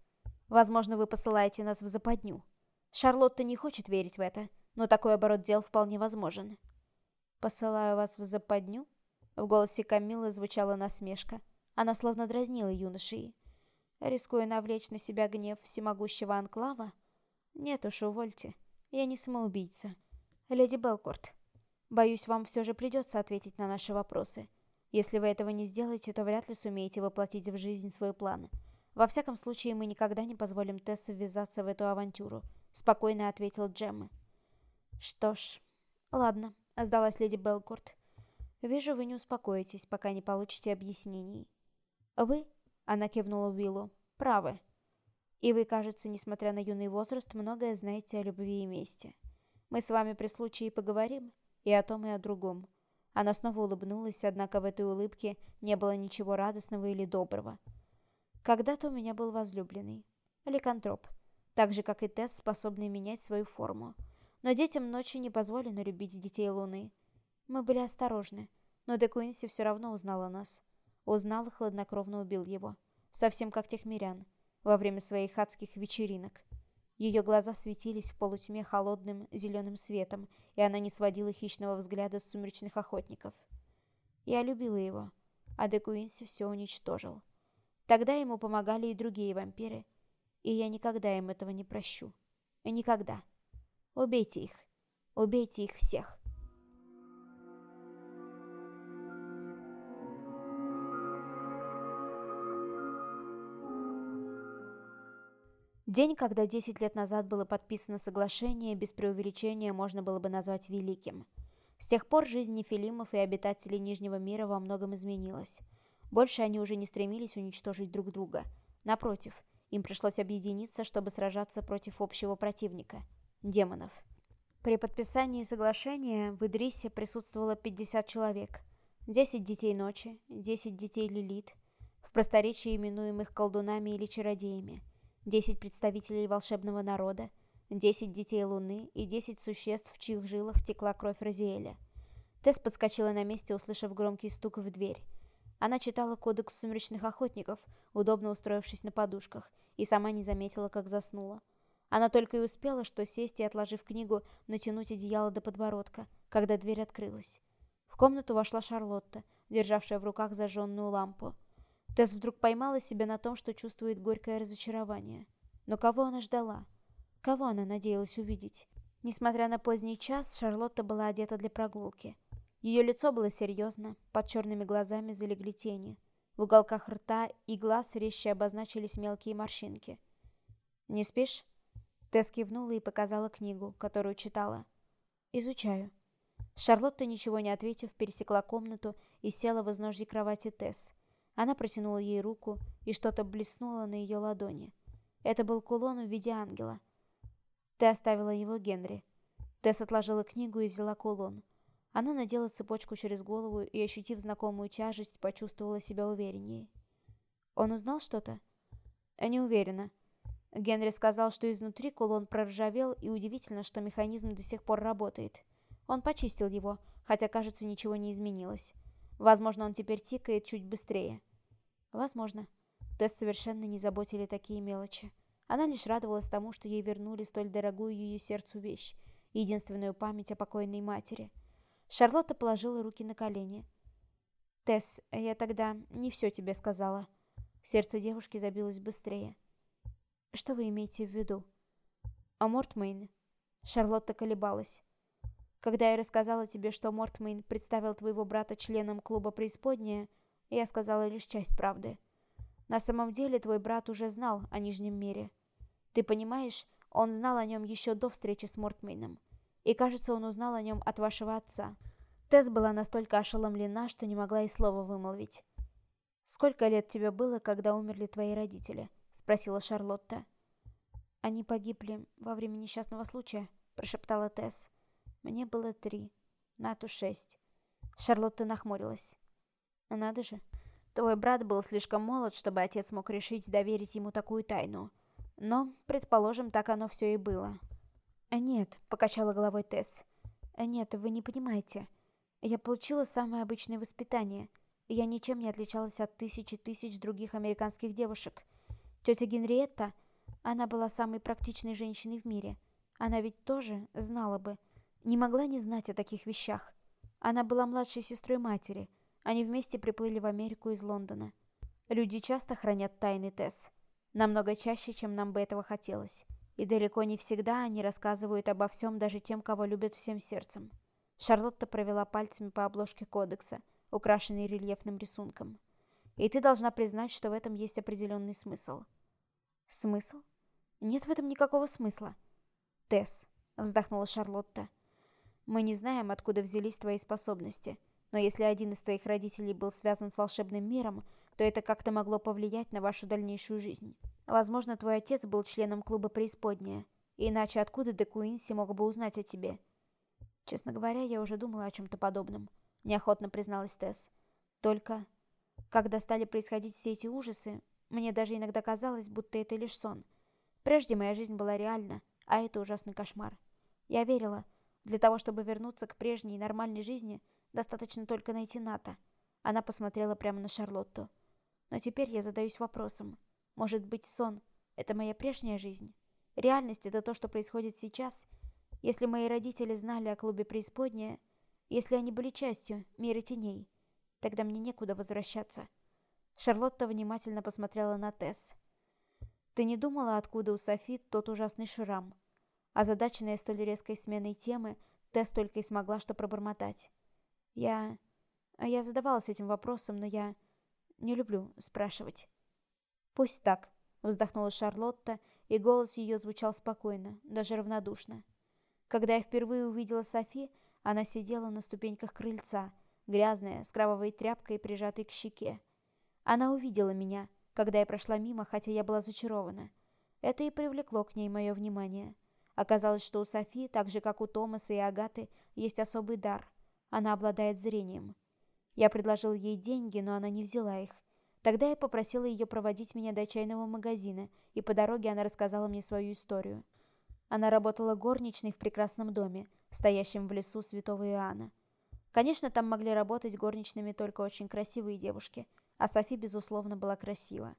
Возможно, вы посылаете нас в западню. Шарлотта не хочет верить в это, но такой оборот дел вполне возможен». «Посылаю вас в западню?» В голосе Камилы звучала насмешка. Она словно дразнила юношей. Рискуя навлечь на себя гнев всемогущего анклава? Нет уж, увольте. Я не самоубийца. Леди Белкорт, боюсь, вам все же придется ответить на наши вопросы. Если вы этого не сделаете, то вряд ли сумеете воплотить в жизнь свой план. Во всяком случае, мы никогда не позволим Тессу ввязаться в эту авантюру, спокойно ответил Джемма. Что ж, ладно, сдалась леди Белкорт. Вижу, вы не успокоитесь, пока не получите объяснений. Вы, она кивнула Уиллу, правы. И вы, кажется, несмотря на юный возраст, многое знаете о любви и мести. Мы с вами при случае поговорим и о том, и о другом. Она снова улыбнулась, однако в этой улыбке не было ничего радостного или доброго. Когда-то у меня был возлюбленный. Ликантроп. Так же, как и Тесс, способный менять свою форму. Но детям ночи не позволено любить детей Луны. Мы были осторожны, но Де Куинси все равно узнала нас. Узнал и хладнокровно убил его. Совсем как тех мирян во время своих адских вечеринок. Ее глаза светились в полутьме холодным зеленым светом, и она не сводила хищного взгляда с сумеречных охотников. Я любила его, а Де Куинси все уничтожил. Тогда ему помогали и другие вампиры, и я никогда им этого не прощу. Никогда. Убейте их. Убейте их всех. День, когда 10 лет назад было подписано соглашение, без преувеличения можно было бы назвать великим. С тех пор жизнь нефилимов и обитателей Нижнего мира во многом изменилась. Больше они уже не стремились уничтожить друг друга. Напротив, им пришлось объединиться, чтобы сражаться против общего противника – демонов. При подписании соглашения в Идрисе присутствовало 50 человек. 10 детей ночи, 10 детей Лилит, в просторечии именуемых колдунами или чародеями – десять представителей волшебного народа, десять детей Луны и десять существ, в чьих жилах текла кровь Розиэля. Тесс подскочила на месте, услышав громкий стук в дверь. Она читала кодекс сумеречных охотников, удобно устроившись на подушках, и сама не заметила, как заснула. Она только и успела, что сесть и, отложив книгу, натянуть одеяло до подбородка, когда дверь открылась. В комнату вошла Шарлотта, державшая в руках зажженную лампу. Тесс вдруг поймала себя на том, что чувствует горькое разочарование. Но кого она ждала? Кого она надеялась увидеть? Несмотря на поздний час, Шарлотта была одета для прогулки. Ее лицо было серьезно, под черными глазами залегли тени. В уголках рта и глаз резче обозначились мелкие морщинки. «Не спишь?» Тесс кивнула и показала книгу, которую читала. «Изучаю». Шарлотта, ничего не ответив, пересекла комнату и села в изножье кровати Тесс. Она протянула ей руку, и что-то блеснуло на ее ладони. Это был кулон в виде ангела. Ты оставила его Генри. Тесс отложила книгу и взяла кулон. Она надела цепочку через голову и, ощутив знакомую тяжесть, почувствовала себя увереннее. Он узнал что-то? Не уверена. Генри сказал, что изнутри кулон проржавел, и удивительно, что механизм до сих пор работает. Он почистил его, хотя, кажется, ничего не изменилось. Возможно, он теперь тикает чуть быстрее. Возможно. Тесс совершенно не заботили такие мелочи. Она лишь радовалась тому, что ей вернули столь дорогую ее сердцу вещь, единственную память о покойной матери. Шарлотта положила руки на колени. «Тесс, я тогда не все тебе сказала». Сердце девушки забилось быстрее. «Что вы имеете в виду?» «О Мортмейн». Шарлотта колебалась. «Когда я рассказала тебе, что Мортмейн представил твоего брата членом клуба «Преисподняя», я сказала лишь часть правды. На самом деле твой брат уже знал о Нижнем мире. Ты понимаешь, он знал о нем еще до встречи с Мортмейном. И кажется, он узнал о нем от вашего отца. Тесс была настолько ошеломлена, что не могла и слова вымолвить. «Сколько лет тебе было, когда умерли твои родители?» — спросила Шарлотта. «Они погибли во время несчастного случая», — прошептала Тесс. «Мне было три, Нату шесть». Шарлотта нахмурилась. «Надо же. Твой брат был слишком молод, чтобы отец мог решить доверить ему такую тайну. Но, предположим, так оно все и было». «Нет», — покачала головой Тесс. «Нет, вы не понимаете. Я получила самое обычное воспитание. Я ничем не отличалась от тысячи тысяч других американских девушек. Тетя Генриетта, она была самой практичной женщиной в мире. Она ведь тоже знала бы. Не могла не знать о таких вещах. Она была младшей сестрой матери. Они вместе приплыли в Америку из Лондона. Люди часто хранят тайны Тесс. Намного чаще, чем нам бы этого хотелось. И далеко не всегда они рассказывают обо всем даже тем, кого любят всем сердцем. Шарлотта провела пальцами по обложке кодекса – украшенный рельефным рисунком. И ты должна признать, что в этом есть определенный смысл. Смысл? Нет в этом никакого смысла. Тесс, вздохнула Шарлотта. Мы не знаем, откуда взялись твои способности, но если один из твоих родителей был связан с волшебным миром, то это как-то могло повлиять на вашу дальнейшую жизнь. Возможно, твой отец был членом клуба «Преисподняя», иначе откуда Де Куинси мог бы узнать о тебе? Честно говоря, я уже думала о чем-то подобном. — неохотно призналась Тесс. «Только, когда стали происходить все эти ужасы, мне даже иногда казалось, будто это лишь сон. Прежде моя жизнь была реальна, а это ужасный кошмар. Я верила, для того, чтобы вернуться к прежней нормальной жизни, достаточно только найти Ната». Она посмотрела прямо на Шарлотту. «Но теперь я задаюсь вопросом. Может быть, сон — это моя прежняя жизнь? Реальность — это то, что происходит сейчас? Если мои родители знали о клубе «Преисподняя», если они были частью мира теней, тогда мне некуда возвращаться. Шарлотта внимательно посмотрела на Тесс. «Ты не думала, откуда у Софи тот ужасный шрам?» Озадаченная столь резкой сменой темы, Тесс только и смогла что пробормотать. «Я... я задавалась этим вопросом, но я... не люблю спрашивать». «Пусть так», — вздохнула Шарлотта, и голос ее звучал спокойно, даже равнодушно. «Когда я впервые увидела Софи, она сидела на ступеньках крыльца, грязная, с кровавой тряпкой, прижатой к щеке. Она увидела меня, когда я прошла мимо, хотя я была зачарована. Это и привлекло к ней мое внимание. Оказалось, что у Софи, так же как у Томаса и Агаты, есть особый дар. Она обладает зрением. Я предложил ей деньги, но она не взяла их. Тогда я попросила ее проводить меня до чайного магазина, и по дороге она рассказала мне свою историю. Она работала горничной в прекрасном доме, стоящем в лесу Святого Иоанна. Конечно, там могли работать горничными только очень красивые девушки, а Софи, безусловно, была красива.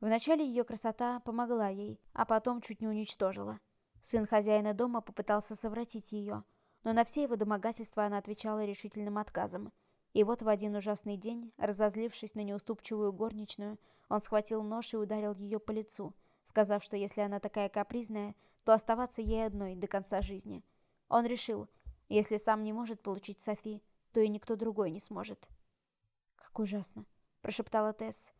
Вначале ее красота помогла ей, а потом чуть не уничтожила. Сын хозяина дома попытался совратить ее, но на все его домогательства она отвечала решительным отказом. И вот в один ужасный день, разозлившись на неуступчивую горничную, он схватил нож и ударил ее по лицу, сказав, что если она такая капризная, то оставаться ей одной до конца жизни. Он решил, если сам не может получить Софи, то и никто другой не сможет. «Как ужасно», — прошептала Тесс.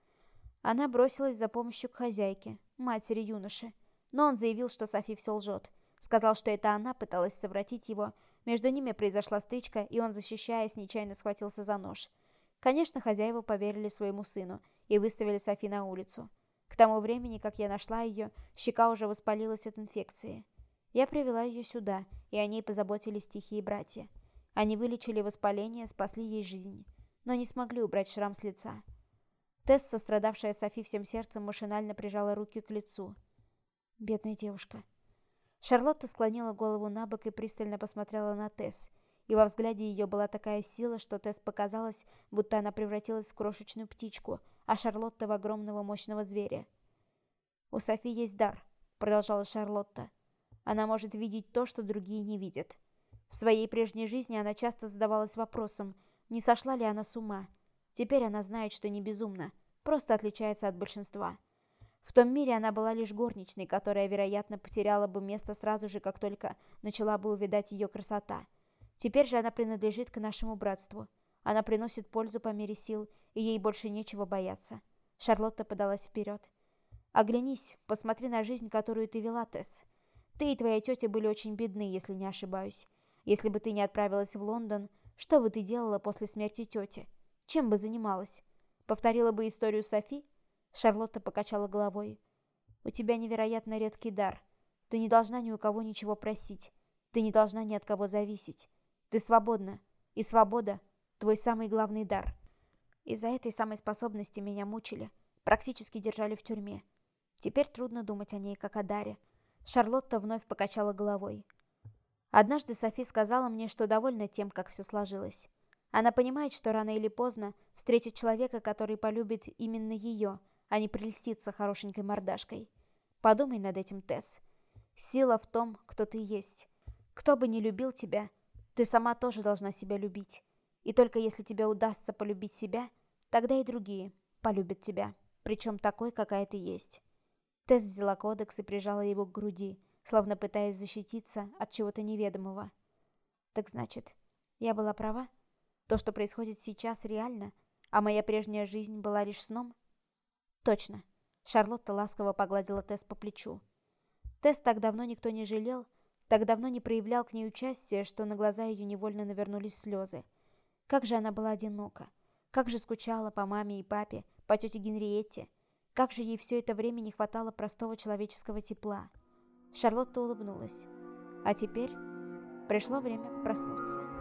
Она бросилась за помощью к хозяйке, матери юноши. Но он заявил, что Софи все лжет. Сказал, что это она пыталась совратить его. Между ними произошла стычка, и он, защищаясь, нечаянно схватился за нож. Конечно, хозяева поверили своему сыну, и выставили Софи на улицу. К тому времени, как я нашла ее, щека уже воспалилась от инфекции. Я привела ее сюда, и о ней позаботились тихие братья. Они вылечили воспаление, спасли ей жизнь, но не смогли убрать шрам с лица. Тесс, сострадавшая Софи всем сердцем, машинально прижала руки к лицу. Бедная девушка. Шарлотта склонила голову на бок и пристально посмотрела на Тесс, и во взгляде ее была такая сила, что Тесс показалось, будто она превратилась в крошечную птичку, а Шарлотта в огромного мощного зверя. «У Софи есть дар», — продолжала Шарлотта. «Она может видеть то, что другие не видят. В своей прежней жизни она часто задавалась вопросом, не сошла ли она с ума. Теперь она знает, что не безумна, просто отличается от большинства. В том мире она была лишь горничной, которая, вероятно, потеряла бы место сразу же, как только начала бы увидать ее красота. Теперь же она принадлежит к нашему братству. Она приносит пользу по мере сил, и ей больше нечего бояться. Шарлотта подалась вперед. «Оглянись, посмотри на жизнь, которую ты вела, Тесс. Ты и твоя тетя были очень бедны, если не ошибаюсь. Если бы ты не отправилась в Лондон, что бы ты делала после смерти тети? Чем бы занималась? Повторила бы историю Софи?» Шарлотта покачала головой. «У тебя невероятно редкий дар. Ты не должна ни у кого ничего просить. Ты не должна ни от кого зависеть. Ты свободна. И свобода – твой самый главный дар. Из-за этой самой способности меня мучили. Практически держали в тюрьме. Теперь трудно думать о ней, как о даре. Шарлотта вновь покачала головой. Однажды Софи сказала мне, что довольна тем, как все сложилось. Она понимает, что рано или поздно встретит человека, который полюбит именно ее, а не прельстится хорошенькой мордашкой. Подумай над этим, Тесс. Сила в том, кто ты есть. Кто бы не любил тебя, ты сама тоже должна себя любить. И только если тебе удастся полюбить себя, тогда и другие полюбят тебя, причем такой, какая ты есть. Тесс взяла кодекс и прижала его к груди, словно пытаясь защититься от чего-то неведомого. Так значит, я была права? То, что происходит сейчас, реально, а моя прежняя жизнь была лишь сном? Точно. Шарлотта ласково погладила Тесс по плечу. Тесс так давно никто не жалел, так давно не проявлял к ней участия, что на глаза ее невольно навернулись слезы. Как же она была одинока. Как же скучала по маме и папе, по тете Генриетте. Как же ей все это время не хватало простого человеческого тепла. Шарлотта улыбнулась. А теперь пришло время проснуться.